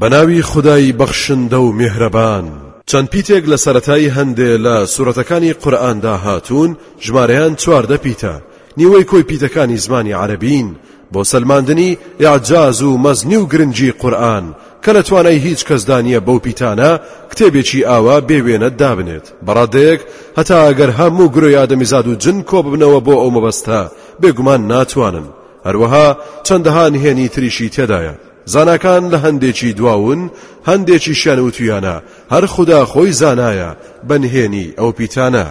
بە ناوی خودای بەخشندە و میهرەبان. چەند پیتێک لە سەرەتای هەندێ لە سورەتەکانی قورئاندا هاتوون، ژمارەیان چواردە پیتە، نیوەی کۆی پیتەکانی زمانی عەرەبین، بۆ سەلماندنی ئیعجاز و مەزنی و گرنگی قورئان، کە لە توانای هیچ کەسدا نییە بەو پیتانە کتێبێکی ئاوا بێ وێنە دابنێت، بە ڕادەیەک هەتا ئەگەر هەموو گرۆی ئادەمیزاد و جن کۆببنەوە بۆ ئەو مەبەستە، بێگومان ناتوانن، هەروەها چەندەها نهێنی تریشی تێدایە. زاناکان لە هەندێکی دواون، هەندێکیشیان وتویانە، هەر خودا خۆی زانایە بە نهێنیی ئەو پیتانە.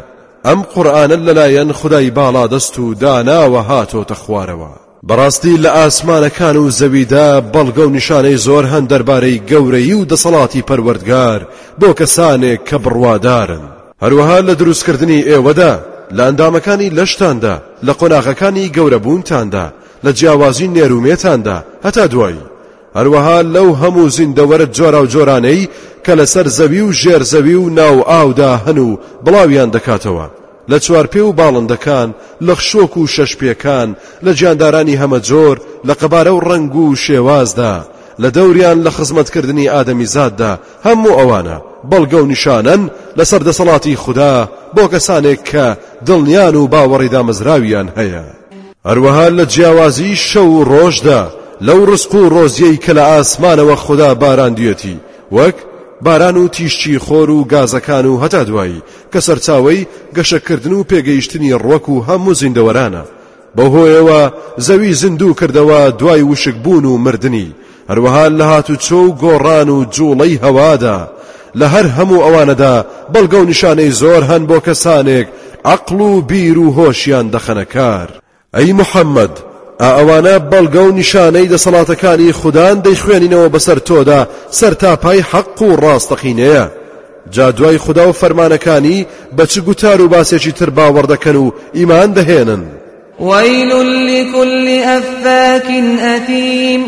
ئەم قورئانە لەلایەن خودای باڵادەست و داناوە هاتۆتە خوارەوە. بەڕاستی لە ئاسمانەکان و زەویدا بەڵگە و نیشانەی زۆر هەن دەربارەی گەورەیی و دەسەڵاتی پەروەردگار بۆ کەسانێک کە بڕوادارن. هەروەها لە دروستکردنی ئێوەدا، لە ئەندامەکانی لەشتاندا، لە قۆناغەکانی گەورەبوونتاندا، لە جیاوازی نێر و مێتاندا. هەتا دوایی. هەروەها لەو هەموو زیندەوەرە جۆراوجۆرانەی کە لەسەر زەوی و ژێر زەوی و ناو ئاودا هەن و بڵاویان دەکاتەوە، لە چوارپێ و باڵندەکان، لە خشۆک و شەشپێکان، لە گیاندارانی هەمەجۆر لە قەبارە و ڕەنگ و شێوازدا، لە دەوریان لە خزمەتکردنی ئادەمیزاددا، هەموو ئەوانە بەڵگە و نیشانەن لەسەر دەسەڵاتی خودا بۆ کەسانێک کە دڵنیان و باوەڕی دامەزراویان هەیە. هەروەها لە جیاوازیی شەو و ڕۆژدا لەو ڕزق و ڕۆزییەی کە لە ئاسمانەوە خودا باراندویەتی وەک، باران و تیشکی خۆر و گازەکان و هەتا دوایی، کە سەرچاوەی گەشەکردن و پێگەیشتنی ڕوەک و هەموو زیندەوەرانە، بەو هۆیەوە زەوی زیندوو کردەوە دوای وشکبوون و مردنی، هەروەها لە هاتوچۆ و گۆڕان و جوڵەی هەوادا، لە هەر هەموو ئەوانەدا بەڵگە و نیشانەی زۆر هەن بۆ کەسانێک عەقڵ و بیر و هۆشیان دەخەنە کار. ئەی محەممەد، ئا ئەوانە بەڵگە و نیشانەی دەسەڵاتەکانی خودان دەیخوێنینەوە بەسەر تۆدا سەرتاپای حەق و ڕاستەقینەیە، جا دوای خودا و فەرمانەکانی بە چ گوتار و باسێکی تر باوەڕ دەکەن و ئیمان دەهێنن؟ ویل لکل افاک اثیم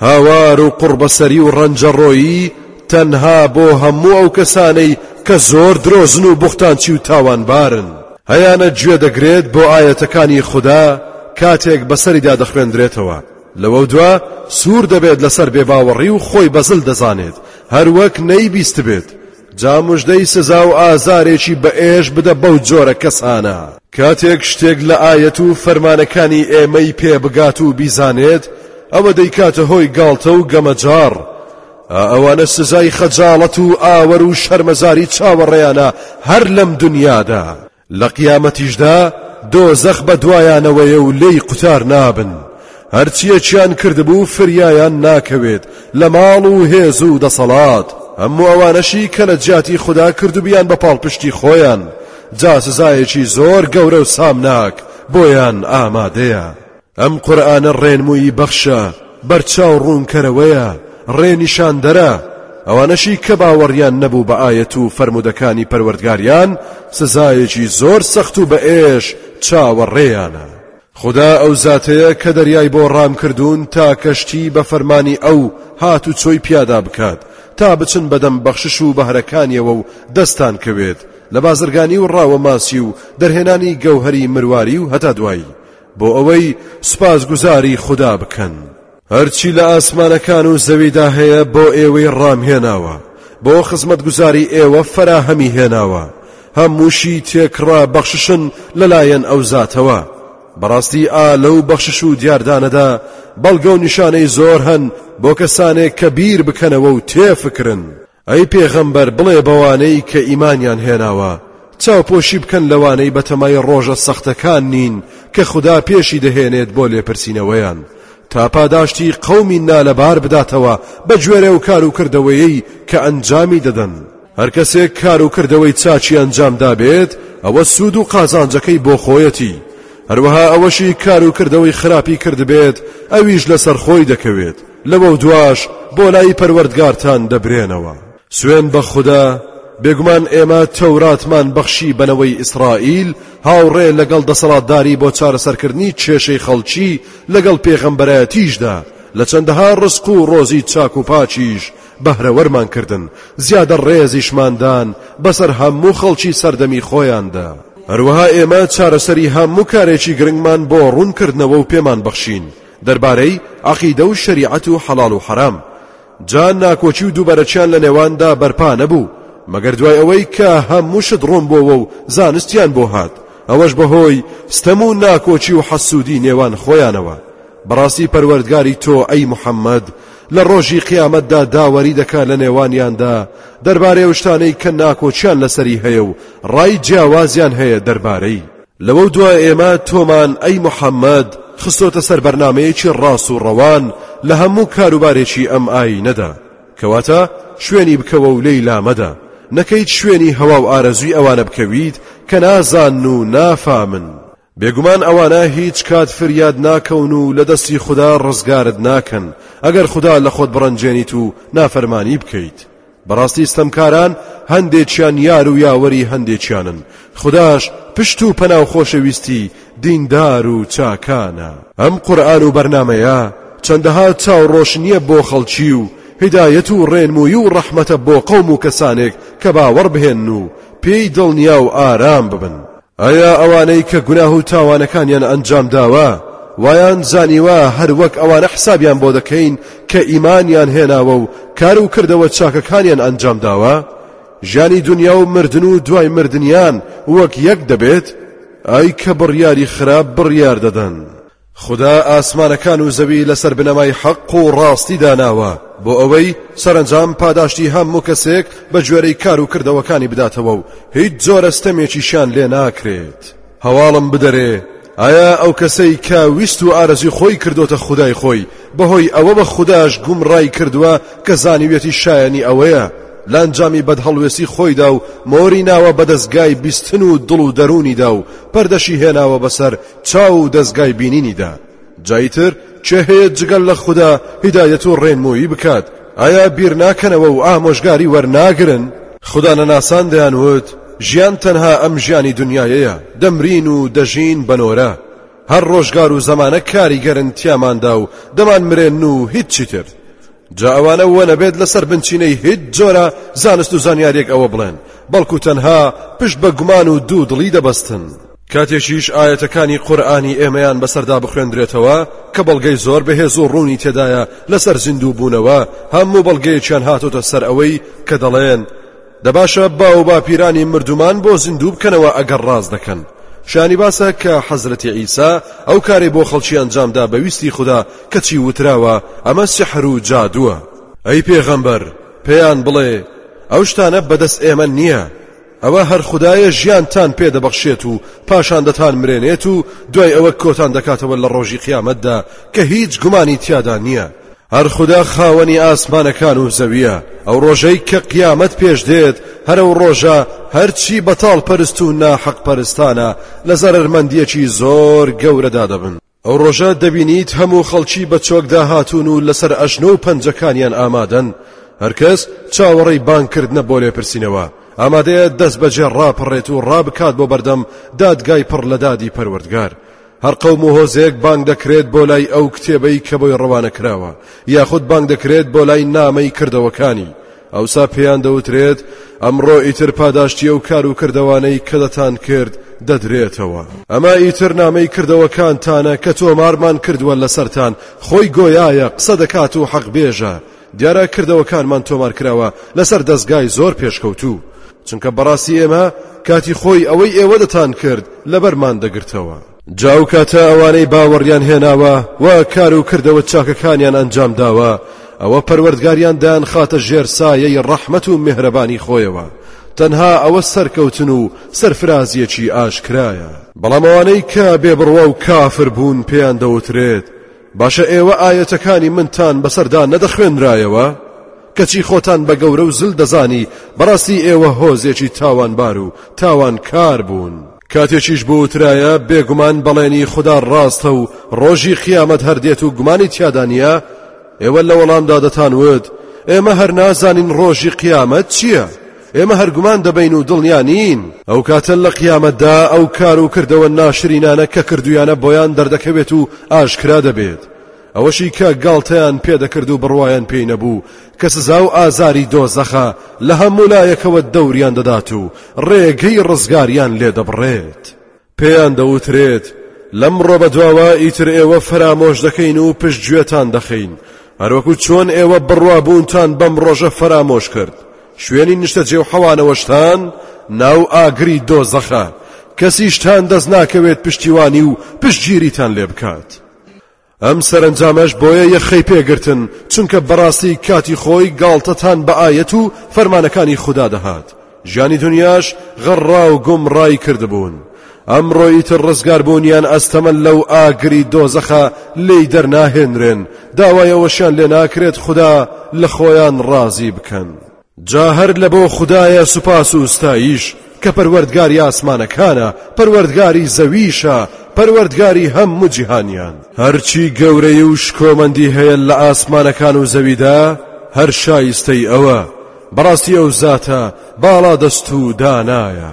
هاوار و قوڕبەسەری و ڕەنجەڕۆیی تەنها بۆ هەموو ئەو کەسانەی کە زۆر درۆزن و بوختانچی و تاوانبارن هەیانە گوێ دەگرێت بۆ ئاەتەکانی خوددا کاتێک بەسەریدا دەخوێندرێتەوە لەوە دوا سوور دەبێت لەسەر بێباوەڕی و خۆی بەزل دەزانێت هەروەک نەیبیست بێت جا مژدەی سزا و ئازارێکی بەئێش بدە بەو جۆرە کەسانە. کاتێک شتێک لە ئایەت و فەرمانەکانی ئێمەی پێ بگات و بیزانێت ئەوە دەیکاتە هۆی گاڵتە و گەمەجاڕ، ئا ئەوانە سزای خەجاڵەت و ئاوەر و شەرمەزاری چاوەڕێیانە هەر لەم دونیادا. لە قیامەتیشدا دۆزەخ بە دوایانەوەیە و لێی قوتار نابن هەرچیەکیان کردبوو فریایان ناکەوێت لە ماڵ و هێز و دەسەڵات هەموو ئەوانەشی کە لە جیاتی خوددا کردوبیان بە پاڵپشتی خۆیان جا سزایەکی زۆر گەورە و سامناک بۆیان ئامادەیە ئەم قورئانە ڕێنموویی بەخشە، بەرچاو ڕوونکەرەوەیە، ڕێ نیشاندەرە، ئەوانەشی کە باوەڕیان نەبوو بە ئایەت و فەرموودەکانی پەروەردگاریان سزایەکی زۆر سەخت و بەئێش چاوەڕێیانە. خودا ئەو زاتەیە کە دەریای بۆ ڕام کردوون تا کەشتی بە فەرمانی ئەو هاتوچۆی پیادا بکات تا بچن بەدەم بەخشش و بەهرەکانیەوە و دەستان کەوێت لە بازرگانی و ڕاوە ماسی و دەرهێنانی گەوهەری مرواری و هەتا دوایی بۆ ئەوەی سوپاسگوزاری خودا بکەن هەرچی لە ئاسمانەکان و زەویدا هەیە بۆ ئێوەی ڕامهێناوە بۆ خزمەتگوزاری ئێوە فەراهەمی هێناوە هەمووشی تێکڕا بەخششن لەلایەن ئەو زاتەوە بەڕاستی ئا لەو بەخشش و دیاردانەدا بەڵگە و نیشانەی زۆر هەن بۆ کەسانێک کە بیر بکەنەوە و تێفکرن ئەی پێغەمبەر بڵێ بەوانەی کە ئیمانیان هێناوە، چاوپۆشی بکەن لەوانەی بەتەمای ڕۆژە سەختەکان نین کە خودا پێشی دەهێنێت بۆ لێپرسینەوەیان تا پاداشتی قەومی نالەبار بداتەوە بە گوێرە و کار و کردەوەیەی کە ئەنجامی دەدەن. هەر کەسێک کار و کردەوەی چاکی ئەنجام دابێت ئەوە سوود و قازانجەکەی بۆ خۆیەتی، هەروەها ئەوەشی کار و کردەوەی خراپی کردبێت ئەویش لەسەر خۆی دەکەوێت، لەوە دواش بۆ لای پەروەردگارتان دەبرێنەوە. سوێن بە خودا، بێگومان ئێمە تەوراتمان بەخشی بەنەوەی ئیسرائیل هاوڕێ لەگەڵ دەسەڵاتداری بۆ چارەسەرکردنی کێشەی خەڵکی لەگەڵ پێغەمبەرایەتیشدا، لە چەندەها ڕزق و ڕۆزی چاک و پاکیش بەهرەوەرمان کردن، زیادە ڕێزیشمان دان بەسەر هەموو خەڵکی سەردەمی خۆیاندا. هەروەها ئێمە چارەسەری هەموو کارێکی گرنگمان بۆ ڕوونکردنەوە و پێمان بەخشین، دەربارەی عەقیدە و شەریعەت و حەڵاڵ و حەرام، جا ناکۆکی و دووبەرەکییان لە نێواندا بەرپا نەبوو مەگەر دوای ئەوەی کە هەموو شت ڕوون بۆوە و زانستیان بۆ هات، ئەوەش بەهۆی ستەم و ناکۆکی و حەسوودی نێوان خۆیانەوە، بەڕاستی پەروەردگاری تۆ ئەی محەممەد لە ڕۆژی قیامەتدا داوەری دەکات لە نێوانیاندا دەربارەی ئەو شتانەی کە ناکۆکییان لەسەری هەیە و ڕای جیاوازیان هەیە دەربارەی. لەوە دوا ئێمە تۆمان ئەی محەممەد خستۆتە سەر بەرنامەیەکی ڕاست و ڕەوان لە هەموو کاروبارێکی ئەم ئایینەدا کەواتە شوێنی بکەوە و لێی لامەدە نەکەیت شوێنی هەوا و ئارەزوی ئەوانە بکەویت کە نازان و نافامن بێگومان ئەوانە هیچ کات فریاد ناکەون و لە دەستی خوددا ڕزگارت ناکەن ئەگەر خوددا لە خۆت بڕەنجێنیت و نافەرمانی بکەیت بەڕاستی ستەمکاران هەندێکیان یار و یاوەری هەندێکیانن خوداش پشت و پەنا و خۆشەویستی دیندار و چاکانە ئەم قورئان و بەرنمەیە چەندەها چاوڕۆشنیە بۆ خەڵکی و هیدایەت و ڕێنمووی و ڕەحمەتە بۆ قەوم و کەسانێک کە باوەڕ بهێن و پێی دڵنیا و ئارام ببن ئایا ئەوانەی کە گوناه و تاوانەکانیان ئەنجام داوە وایان زانیوە هەر وەک ئەوانە حسابیان بۆ دەکەین کە ئیمانیان هێناوە و کار و کردەوە چاکەکانیان ئەنجام داوە ژیانی دنیا و مردن و دوای مردنیان وەک یەک دەبێت ئای کە بڕیاری خراپ بڕیار دەدەن خودا ئاسمانەکان و زەوی لەسەر بنەمای حەق و ڕاستی داناوە بۆ ئەوەی سەرەنجام پاداشتی هەموو کەسێک بە گوێرەی کار و کردەوەکانی بداتەوە و هیچ جۆرە ستەمێکیشیان لێ ناکرێت هەواڵم بدەرێ ئایا ئەو کەسەی کە ویست و ئارەزی خۆی کردوتە خودای خۆی بەهۆی ئەوە بە خوداش گومڕای کردووە کە زانیویەتی شایانی ئەوەیە لە ئەنجامی بەدهەڵوێستی خۆیدا و مۆری ناوە بەدەستگای بیستن و دڵ و دەرونیدا و پەردەشی هێناوە بەسەر چاو و دەزگای بینینیدا، جای تر کێ هەیە جگە لە خودا هیدایەت و ڕێنموویی بکات، ئایا بیرناکەنەوە و ئامۆژگاری وەرناگرن؟ خودانەناسان دەیانوت ژیان تەنها ئەم ژیانی دنیایەیە، دەمرین و دەژین بە نۆرە، هەر ڕۆژگار و زەمانە کاریگەرن تیاماندا و دەمانمرێن و هیچی تر، جا ئەوانە وە نەبێت لەسەر بنچینەی هیچ جۆرە زانست و زانیاریەک ئەوە بڵێن بەڵکو تەنها پشت بە گومان و دوو دڵی دەبەستن کاتێکیش ئاەتەکانی قورآانی ئێمەیان بەسەردا بخوێندرێتەوە کە بەڵگەی زۆر بەهێز و ڕوونی تێدایە لەسەر زیندوو بوونەوە هەموو بەڵگەیەکیان هاتۆتە سەر ئەوەی کە دەڵێن دە باشە باو باپیرانی مردومان بۆ زیندوو بکەنەوە ئەگەر ڕاست دەکەن شانی باسە کە حەزرەتی عیسا ئەو کارەی بۆ خەڵکی ئەنجامدا بە ویستی خوددا کەچی وتراوە ئەمە سحر و جادووە ئەی پێغەمبەر پێیان بڵێ ئەو شتانە بەدەست ئێمە نییە ئەوە هەر خدایە ژیانتان پێ دەبەخشێت و پاشان دەتان مرێنێت و دوای ئەوە کۆتان دەکاتەوە لە ڕۆژی قیامەتدا کە هیچ گومانی تیادا نییە هەر خودا خاوەنی ئاسمانەکان و زەویە ئەو ڕۆژەی کە قیامەت پێش دێت هەرە و ڕۆژە هەرچی بەتاڵ پەرست و ناحەق پەرستانە لە زەرەرمەندیەکی زۆر گەورەدا دەبن ئەو ڕۆژە دەبینیت هەموو خەڵکی بە چۆکدا هاتوون و لەسەر ئەژنۆ و پەنجەکانیان ئامادەن هەرکەس چاوەڕێی بانکردنە بۆ لێپرسینەوە ئامادەیە دەست بەجێ ڕاپەڕێت و ڕابکات بۆ بەردەم دادگای پڕ لە دادی پەروەردگار هەر قەوم و هۆزێک بانگ دەکرێت بۆ لای ئەو کتێبەی کە بۆی ڕەوانە کراوە یاخود بانگ دەکرێت بۆ لای نامەی کردەوەکانی ئەوسا پێیان دەوترێت ئەمڕۆ ئیتر پاداشتی ئەو کار و کردوانەی کە دەتان کرد دەدرێتەوە ئەمە ئیتر نامەی کردەوەکانتانە کە تۆمارمان کردووە لەسەرتان خۆی گۆیایە قسە دەکات و حەقبێژە دیارە کردەوەکانمان تۆمارکراوە لەسەر دەزگای زۆر پێشکەوتوو، چونکە بەڕاستی ئێمە کاتی خۆی ئەوەی ئێوە دەتانکرد لەبەرمان دەگرتەوە. جا ئەو کاتە ئەوانەی باوەڕیان هێناوە و کار و کردەوە چاکەکانیان ئەنجام داوە، ئەوە پەروەردگاریان دایانخاتە ژێر سایەی ڕەحمەت و میهرەبانی خۆیەوە، تەنها ئەوە سەرکەوتن و سەرفرازییەکی ئاشکرایە. بەڵام ئەوانەی کە بێبڕوا و کافر بوون پێیان دەوترێت، باشە ئێوە ئایەتەکانی منتان بەسەردا نەدەخوێنرایەوە؟ کەچی خۆتان بە گەورە و زل دەزانی بەڕاستی ئێوە هۆزێکی تاوانبار و تاوانکار بوون. کاتێکیش بوترایە بێگومان بەڵێنی خدا ڕاستە و ڕۆژی قیامەت هەردێت و گومانی تیادا نییە ئێوە لە وەڵامدا دەتانوت ئێمە هەر نازانین ڕۆژی قیامەت چییە؟ ئێمە هەر گومان دەبەین و دڵنیا نین. ئەو کاتە لە قیامەتدا ئەو کار و کردەوە ناشرینانە کە کردوویانە بۆیان دەردەکەوێت و ئاشکرا دەبێت، ئەوەشی کە گاڵتەیان پێ دەکرد و بڕوایان پێی نەبوو کە سزا و ئازاری دۆزەخە لە هەموو لایەکەوە دەوریان دەدات و ڕێگەی ڕزگاریان لێ دەبڕێت. پێیان دەوترێت لەمڕۆ بەدواوە ئیتر ئێوە فەرامۆش دەکەین و پشت گوێتان دەخەین هەروەکو چۆن ئێوە بڕوابوونتان بەم ڕۆژە فەرامۆش کرد شوێنی نیشتە جێ و حەوانەوەشتان ناو ئاگری دۆزەخە کەسیشتان دەست ناکەوێت پشتیوانی و پشتگیریتان لێ بکات ئەم سەرەنجامەش بۆیە یەخەی پێگرتن چونکە بەڕاستی کاتی خۆی گاڵتەتان بە ئایەت و فەرمانەکانی خودا دەهات ژیانی دنیاش غەڕا و گومڕای کردبوون ئەمڕۆی تر ڕزگاربوونیان ئەستەمە لەو ئاگری دۆزەخە لێی دەرناهێنرێن داوایەوەشیان لێ ناکرێت خوددا لە خۆیان ڕازی بکەن جا هەر لە بۆ خودایە سوپاس و ستاییش کە پەروەردگاری ئاسمانەکانە، پەروەردگاری زەوییشە، پەروەردگاری هەموو جیهانیان. هەرچی گەورەیی و شکۆمەندی هەیە لە ئاسمانەکان و زەویدا هەر شایستەی ئەوە، بەڕاستی ئەو زاتە باڵادەست و دانایە.